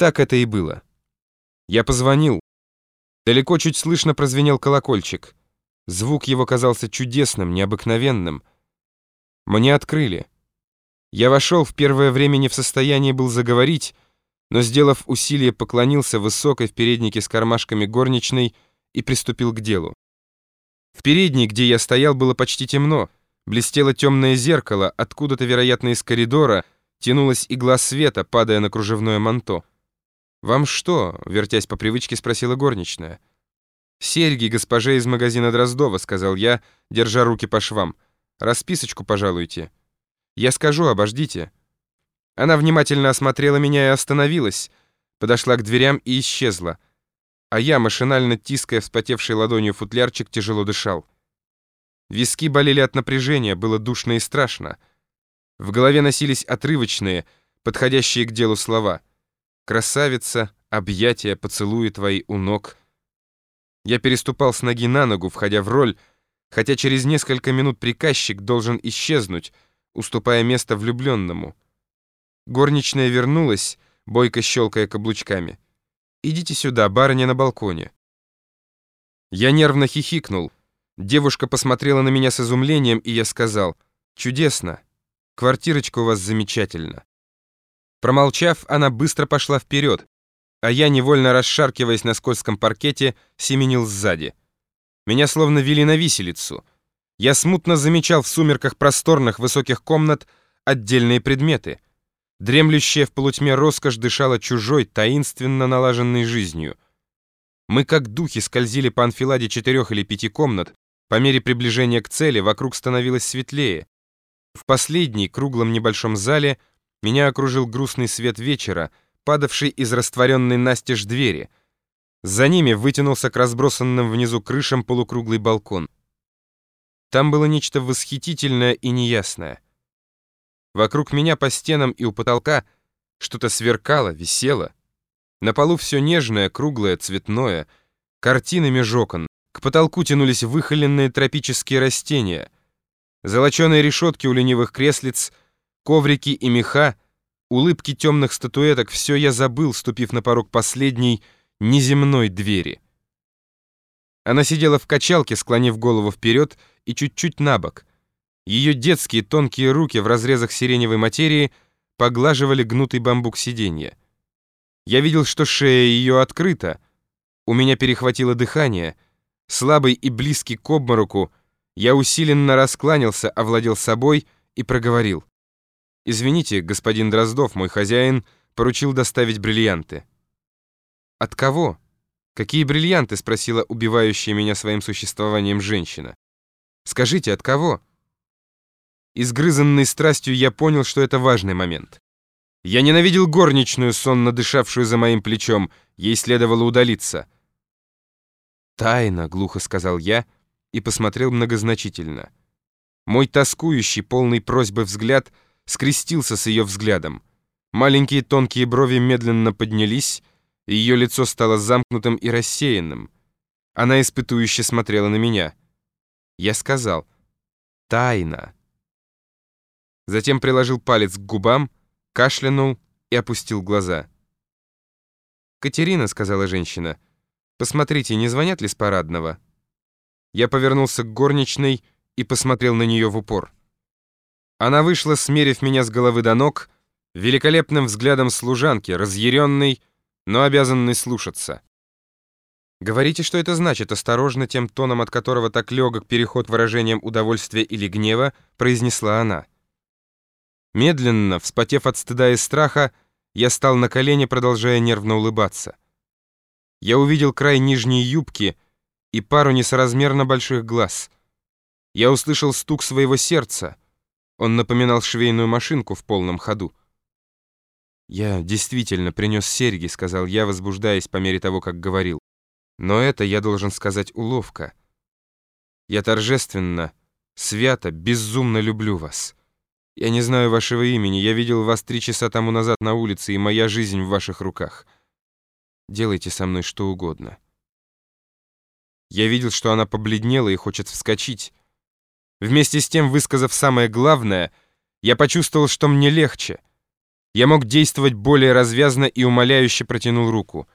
Так это и было. Я позвонил. Далеко чуть слышно прозвенел колокольчик. Звук его казался чудесным, необыкновенным. Мне открыли. Я вошел, в первое время не в состоянии был заговорить, но, сделав усилие, поклонился высокой в переднике с кармашками горничной и приступил к делу. В передней, где я стоял, было почти темно. Блестело темное зеркало, откуда-то, вероятно, из коридора, тянулась игла света, падая на кружевное манто. «Вам что?» — вертясь по привычке, спросила горничная. «Серьги госпоже из магазина Дроздова», — сказал я, держа руки по швам. «Расписочку пожалуйте». «Я скажу, обождите». Она внимательно осмотрела меня и остановилась, подошла к дверям и исчезла. А я, машинально тиская вспотевшей ладонью футлярчик, тяжело дышал. Виски болели от напряжения, было душно и страшно. В голове носились отрывочные, подходящие к делу слова — Красавица, объятия, поцелуи твои у ног. Я переступал с ноги на ногу, входя в роль, хотя через несколько минут приказчик должен исчезнуть, уступая место влюбленному. Горничная вернулась, бойко щелкая каблучками. «Идите сюда, барыня на балконе». Я нервно хихикнул. Девушка посмотрела на меня с изумлением, и я сказал, «Чудесно. Квартирочка у вас замечательна». Промолчав, она быстро пошла вперед, а я, невольно расшаркиваясь на скользком паркете, семенил сзади. Меня словно вели на виселицу. Я смутно замечал в сумерках просторных высоких комнат отдельные предметы. Дремлющая в полутьме роскошь дышала чужой, таинственно налаженной жизнью. Мы, как духи, скользили по анфиладе четырех или пяти комнат. По мере приближения к цели вокруг становилось светлее. В последней, круглом небольшом зале — меня окружил грустный свет вечера, падавший из растворенной настежь двери. За ними вытянулся к разбросанным внизу крышам полукруглый балкон. Там было нечто восхитительное и неясное. Вокруг меня по стенам и у потолка что-то сверкало, висело. На полу все нежное, круглое, цветное. Картины меж окон. К потолку тянулись выхоленные тропические растения. Золоченые решетки у ленивых креслиц — Коврики и меха, улыбки темных статуэток — все я забыл, ступив на порог последней неземной двери. Она сидела в качалке, склонив голову вперед и чуть-чуть на бок. Ее детские тонкие руки в разрезах сиреневой материи поглаживали гнутый бамбук сиденья. Я видел, что шея ее открыта. У меня перехватило дыхание. Слабый и близкий к обмороку, я усиленно раскланялся, овладел собой и проговорил. «Извините, господин Дроздов, мой хозяин, поручил доставить бриллианты». «От кого? Какие бриллианты?» — спросила убивающая меня своим существованием женщина. «Скажите, от кого?» Изгрызанный страстью я понял, что это важный момент. Я ненавидел горничную, сонно дышавшую за моим плечом. Ей следовало удалиться. «Тайна», — глухо сказал я и посмотрел многозначительно. Мой тоскующий, полный просьбы взгляд — скрестился с ее взглядом. Маленькие тонкие брови медленно поднялись, и ее лицо стало замкнутым и рассеянным. Она испытующе смотрела на меня. Я сказал «Тайна». Затем приложил палец к губам, кашлянул и опустил глаза. «Катерина», — сказала женщина, — «посмотрите, не звонят ли с парадного?» Я повернулся к горничной и посмотрел на нее в упор. Она вышла, смерив меня с головы до ног, великолепным взглядом служанки, разъяренной, но обязанной слушаться. «Говорите, что это значит?» Осторожно, тем тоном, от которого так легок переход выражением удовольствия или гнева, произнесла она. Медленно, вспотев от стыда и страха, я стал на колени, продолжая нервно улыбаться. Я увидел край нижней юбки и пару несоразмерно больших глаз. Я услышал стук своего сердца — он напоминал швейную машинку в полном ходу. «Я действительно принес серьги», — сказал я, возбуждаясь по мере того, как говорил. «Но это, я должен сказать, уловка. Я торжественно, свято, безумно люблю вас. Я не знаю вашего имени, я видел вас три часа тому назад на улице, и моя жизнь в ваших руках. Делайте со мной что угодно». Я видел, что она побледнела и хочет вскочить. Вместе с тем, высказав самое главное, я почувствовал, что мне легче. Я мог действовать более развязно и умоляюще протянул руку.